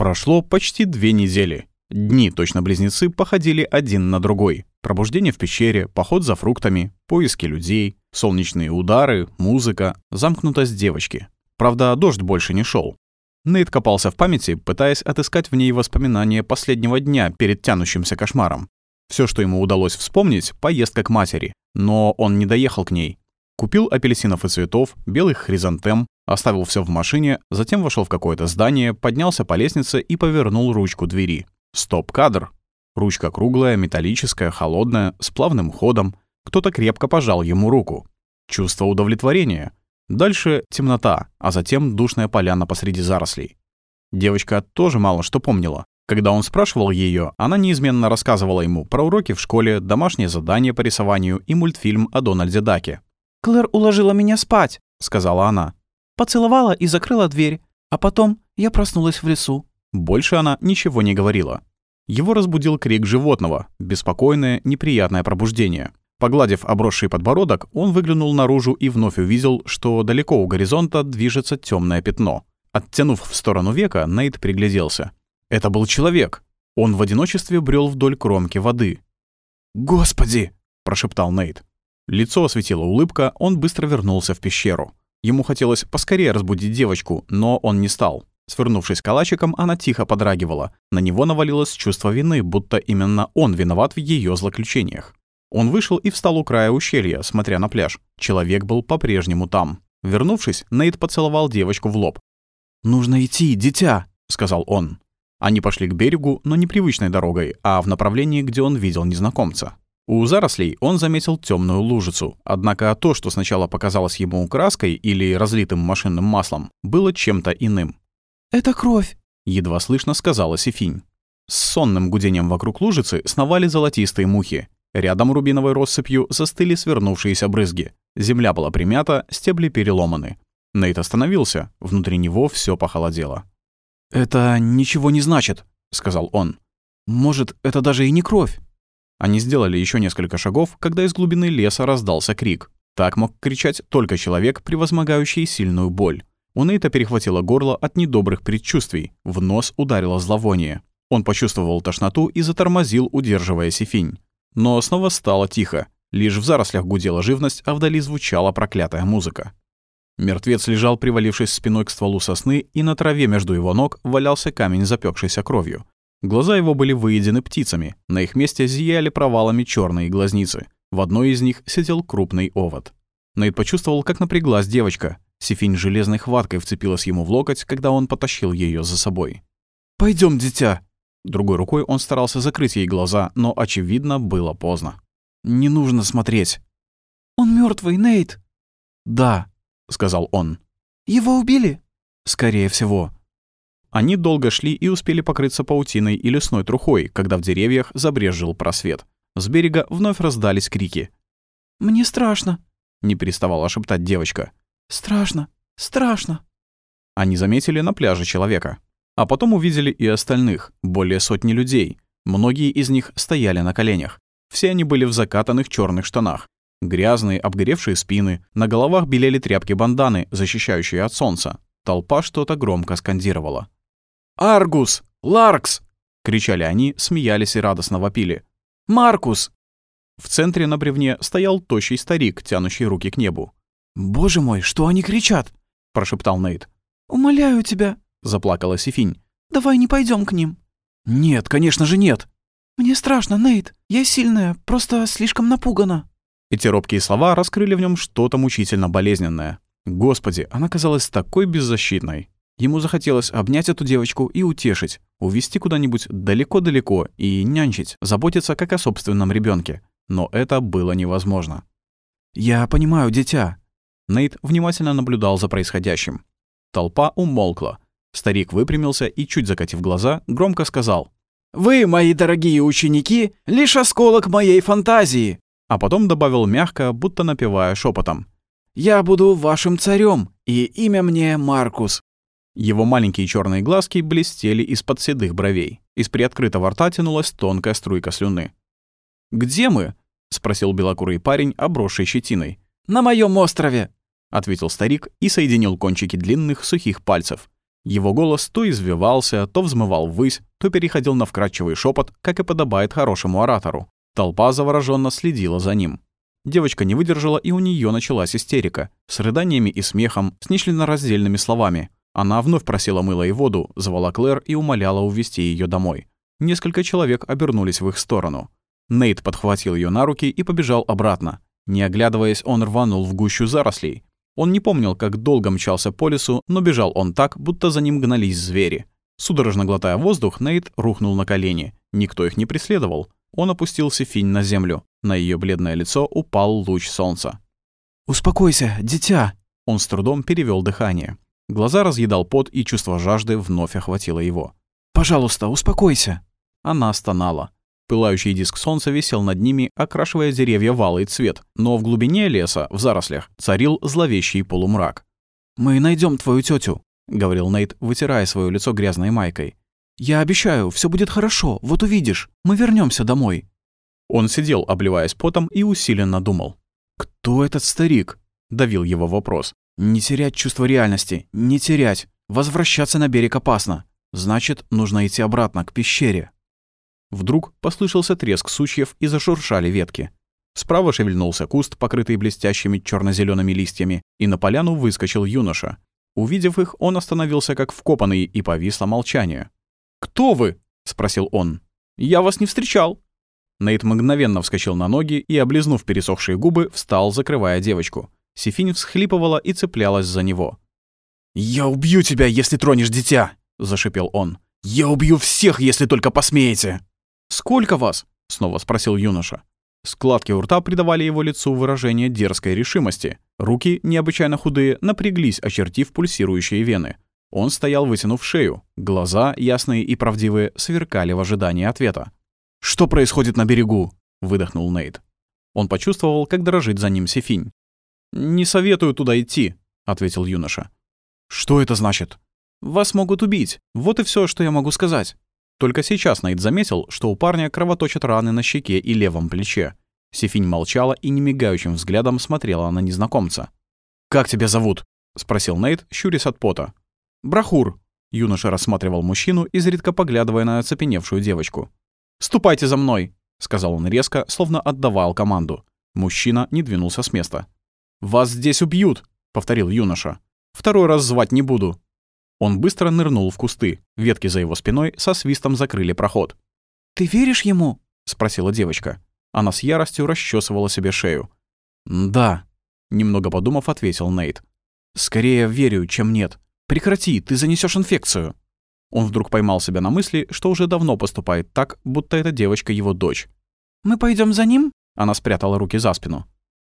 Прошло почти две недели. Дни, точно близнецы, походили один на другой. Пробуждение в пещере, поход за фруктами, поиски людей, солнечные удары, музыка, замкнутость девочки. Правда, дождь больше не шел. Нейт копался в памяти, пытаясь отыскать в ней воспоминания последнего дня перед тянущимся кошмаром. Все, что ему удалось вспомнить, поездка к матери. Но он не доехал к ней. Купил апельсинов и цветов, белых хризантем, оставил все в машине, затем вошел в какое-то здание, поднялся по лестнице и повернул ручку двери. Стоп-кадр. Ручка круглая, металлическая, холодная, с плавным ходом. Кто-то крепко пожал ему руку. Чувство удовлетворения. Дальше темнота, а затем душная поляна посреди зарослей. Девочка тоже мало что помнила. Когда он спрашивал ее, она неизменно рассказывала ему про уроки в школе, домашнее задание по рисованию и мультфильм о Дональде Даке. «Клэр уложила меня спать», — сказала она. «Поцеловала и закрыла дверь. А потом я проснулась в лесу. Больше она ничего не говорила. Его разбудил крик животного, беспокойное, неприятное пробуждение. Погладив обросший подбородок, он выглянул наружу и вновь увидел, что далеко у горизонта движется темное пятно. Оттянув в сторону века, Нейт пригляделся. Это был человек. Он в одиночестве брел вдоль кромки воды. «Господи!» – прошептал Нейт. Лицо осветила улыбка, он быстро вернулся в пещеру. Ему хотелось поскорее разбудить девочку, но он не стал. Свернувшись калачиком, она тихо подрагивала. На него навалилось чувство вины, будто именно он виноват в ее злоключениях. Он вышел и встал у края ущелья, смотря на пляж. Человек был по-прежнему там. Вернувшись, Нейт поцеловал девочку в лоб. «Нужно идти, дитя!» — сказал он. Они пошли к берегу, но не привычной дорогой, а в направлении, где он видел незнакомца. У зарослей он заметил темную лужицу, однако то, что сначала показалось ему краской или разлитым машинным маслом, было чем-то иным. «Это кровь», — едва слышно сказала Сефинь. С сонным гудением вокруг лужицы сновали золотистые мухи. Рядом рубиновой россыпью застыли свернувшиеся брызги. Земля была примята, стебли переломаны. Нейт остановился, внутри него все похолодело. «Это ничего не значит», — сказал он. «Может, это даже и не кровь?» Они сделали еще несколько шагов, когда из глубины леса раздался крик. Так мог кричать только человек, превозмогающий сильную боль. У Нейта перехватило горло от недобрых предчувствий, в нос ударило зловоние. Он почувствовал тошноту и затормозил, удерживая сифинь. Но снова стало тихо. Лишь в зарослях гудела живность, а вдали звучала проклятая музыка. Мертвец лежал, привалившись спиной к стволу сосны, и на траве между его ног валялся камень, запекшийся кровью. Глаза его были выедены птицами, на их месте зияли провалами черные глазницы. В одной из них сидел крупный овод. Нейт почувствовал, как напряглась девочка. Сифинь железной хваткой вцепилась ему в локоть, когда он потащил ее за собой. Пойдем, дитя!» Другой рукой он старался закрыть ей глаза, но, очевидно, было поздно. «Не нужно смотреть». «Он мертвый, Нейт!» «Да», — сказал он. «Его убили?» «Скорее всего». Они долго шли и успели покрыться паутиной и лесной трухой, когда в деревьях забрезжил просвет. С берега вновь раздались крики. «Мне страшно», — не переставала шептать девочка. Страшно, страшно. Они заметили на пляже человека. А потом увидели и остальных, более сотни людей. Многие из них стояли на коленях. Все они были в закатанных черных штанах. Грязные, обгоревшие спины, на головах белели тряпки-банданы, защищающие от солнца. Толпа что-то громко скандировала. «Аргус! Ларкс!» — кричали они, смеялись и радостно вопили. «Маркус!» В центре на бревне стоял тощий старик, тянущий руки к небу. «Боже мой, что они кричат?» — прошептал Нейт. «Умоляю тебя», — заплакала Сифинь. «Давай не пойдем к ним». «Нет, конечно же нет». «Мне страшно, Нейт. Я сильная, просто слишком напугана». Эти робкие слова раскрыли в нем что-то мучительно болезненное. Господи, она казалась такой беззащитной. Ему захотелось обнять эту девочку и утешить, увести куда-нибудь далеко-далеко и нянчить, заботиться как о собственном ребенке. Но это было невозможно. «Я понимаю, дитя», Нейт внимательно наблюдал за происходящим. Толпа умолкла. Старик выпрямился и, чуть закатив глаза, громко сказал. «Вы, мои дорогие ученики, лишь осколок моей фантазии!» А потом добавил мягко, будто напевая шепотом. «Я буду вашим царем, и имя мне Маркус». Его маленькие черные глазки блестели из-под седых бровей. Из приоткрытого рта тянулась тонкая струйка слюны. «Где мы?» — спросил белокурый парень, обросший щетиной. «На моем острове», — ответил старик и соединил кончики длинных сухих пальцев. Его голос то извивался, то взмывал ввысь, то переходил на вкрадчивый шепот, как и подобает хорошему оратору. Толпа завороженно следила за ним. Девочка не выдержала, и у нее началась истерика. С рыданиями и смехом, с нечленораздельными словами. Она вновь просила мыло и воду, звала Клэр и умоляла увезти ее домой. Несколько человек обернулись в их сторону. Нейт подхватил ее на руки и побежал обратно. Не оглядываясь, он рванул в гущу зарослей. Он не помнил, как долго мчался по лесу, но бежал он так, будто за ним гнались звери. Судорожно глотая воздух, Нейт рухнул на колени. Никто их не преследовал. Он опустился финь на землю. На ее бледное лицо упал луч солнца. «Успокойся, дитя!» Он с трудом перевел дыхание. Глаза разъедал пот, и чувство жажды вновь охватило его. «Пожалуйста, успокойся!» Она стонала. Пылающий диск солнца висел над ними, окрашивая деревья в алый цвет, но в глубине леса, в зарослях, царил зловещий полумрак. «Мы найдем твою тетю, говорил Нейт, вытирая свое лицо грязной майкой. «Я обещаю, все будет хорошо, вот увидишь. Мы вернемся домой». Он сидел, обливаясь потом, и усиленно думал. «Кто этот старик?» — давил его вопрос. «Не терять чувство реальности, не терять. Возвращаться на берег опасно. Значит, нужно идти обратно, к пещере». Вдруг послышался треск сучьев и зашуршали ветки. Справа шевельнулся куст, покрытый блестящими черно зелеными листьями, и на поляну выскочил юноша. Увидев их, он остановился как вкопанный, и повисло молчание. «Кто вы?» — спросил он. «Я вас не встречал». Нейт мгновенно вскочил на ноги и, облизнув пересохшие губы, встал, закрывая девочку. Сифинь всхлипывала и цеплялась за него. «Я убью тебя, если тронешь дитя!» — зашипел он. «Я убью всех, если только посмеете!» «Сколько вас?» — снова спросил юноша. Складки у рта придавали его лицу выражение дерзкой решимости. Руки, необычайно худые, напряглись, очертив пульсирующие вены. Он стоял, вытянув шею. Глаза, ясные и правдивые, сверкали в ожидании ответа. «Что происходит на берегу?» — выдохнул Нейт. Он почувствовал, как дрожит за ним Сефинь. «Не советую туда идти», — ответил юноша. «Что это значит?» «Вас могут убить. Вот и все, что я могу сказать». Только сейчас Нейт заметил, что у парня кровоточат раны на щеке и левом плече. Сефинь молчала и немигающим взглядом смотрела на незнакомца. «Как тебя зовут?» — спросил Нейт, щурясь от пота. «Брахур», — юноша рассматривал мужчину, изредка поглядывая на оцепеневшую девочку. «Ступайте за мной», — сказал он резко, словно отдавал команду. Мужчина не двинулся с места. «Вас здесь убьют», — повторил юноша. «Второй раз звать не буду. Он быстро нырнул в кусты. Ветки за его спиной со свистом закрыли проход. «Ты веришь ему?» — спросила девочка. Она с яростью расчесывала себе шею. «Да», — немного подумав, ответил Нейт. «Скорее верю, чем нет. Прекрати, ты занесешь инфекцию». Он вдруг поймал себя на мысли, что уже давно поступает так, будто эта девочка его дочь. «Мы пойдем за ним?» Она спрятала руки за спину.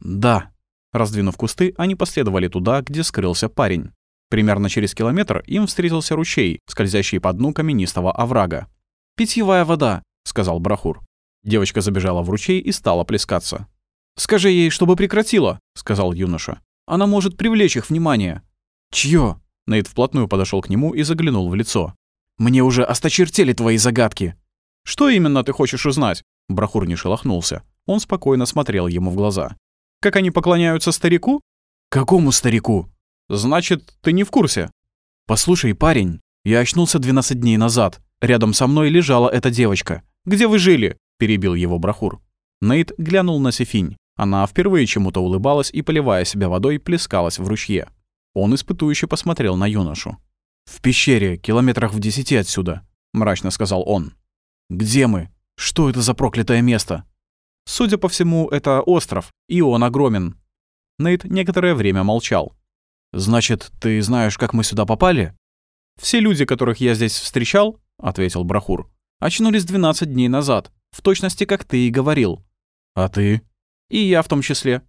«Да». Раздвинув кусты, они последовали туда, где скрылся парень. Примерно через километр им встретился ручей, скользящий по дну каменистого оврага. «Питьевая вода», — сказал Брахур. Девочка забежала в ручей и стала плескаться. «Скажи ей, чтобы прекратила», — сказал юноша. «Она может привлечь их внимание». «Чьё?» Нейт вплотную подошел к нему и заглянул в лицо. «Мне уже осточертели твои загадки». «Что именно ты хочешь узнать?» Брахур не шелохнулся. Он спокойно смотрел ему в глаза. «Как они поклоняются старику?» «Какому старику?» «Значит, ты не в курсе?» «Послушай, парень, я очнулся 12 дней назад. Рядом со мной лежала эта девочка. Где вы жили?» — перебил его Брахур. Нейт глянул на Сефинь. Она впервые чему-то улыбалась и, поливая себя водой, плескалась в ручье. Он испытующе посмотрел на юношу. «В пещере, километрах в десяти отсюда», — мрачно сказал он. «Где мы? Что это за проклятое место?» «Судя по всему, это остров, и он огромен». Нейт некоторое время молчал. «Значит, ты знаешь, как мы сюда попали?» «Все люди, которых я здесь встречал», — ответил Брахур, «очнулись 12 дней назад, в точности, как ты и говорил». «А ты?» «И я в том числе».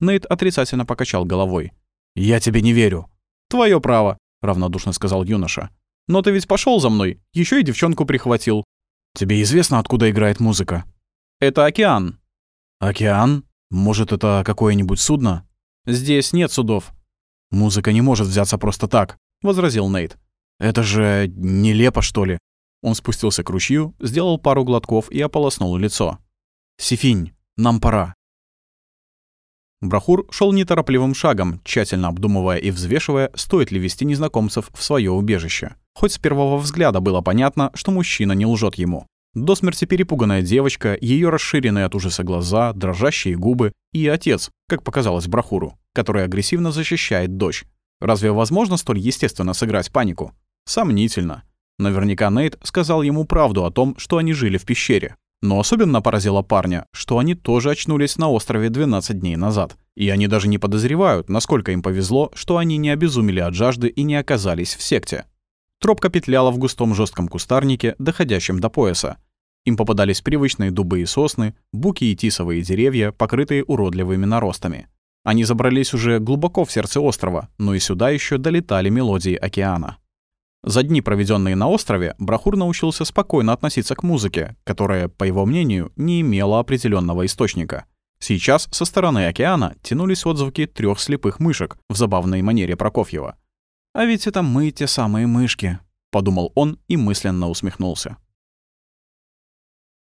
Нейт отрицательно покачал головой. «Я тебе не верю». «Твое право», — равнодушно сказал юноша. «Но ты ведь пошел за мной, еще и девчонку прихватил». «Тебе известно, откуда играет музыка?» «Это океан». «Океан? Может, это какое-нибудь судно?» «Здесь нет судов. «Музыка не может взяться просто так», — возразил Нейт. «Это же нелепо, что ли?» Он спустился к ручью, сделал пару глотков и ополоснул лицо. «Сифинь, нам пора. Брахур шел неторопливым шагом, тщательно обдумывая и взвешивая, стоит ли вести незнакомцев в свое убежище. Хоть с первого взгляда было понятно, что мужчина не лжет ему. До смерти перепуганная девочка, ее расширенные от ужаса глаза, дрожащие губы и отец, как показалось Брахуру, который агрессивно защищает дочь. Разве возможно столь естественно сыграть панику? Сомнительно. Наверняка Нейт сказал ему правду о том, что они жили в пещере. Но особенно поразило парня, что они тоже очнулись на острове 12 дней назад. И они даже не подозревают, насколько им повезло, что они не обезумели от жажды и не оказались в секте. Тропка петляла в густом жестком кустарнике, доходящем до пояса. Им попадались привычные дубы и сосны, буки и тисовые деревья, покрытые уродливыми наростами. Они забрались уже глубоко в сердце острова, но и сюда еще долетали мелодии океана. За дни, проведенные на острове, Брахур научился спокойно относиться к музыке, которая, по его мнению, не имела определенного источника. Сейчас со стороны океана тянулись отзвуки трех слепых мышек в забавной манере Прокофьева. «А ведь это мы те самые мышки», — подумал он и мысленно усмехнулся.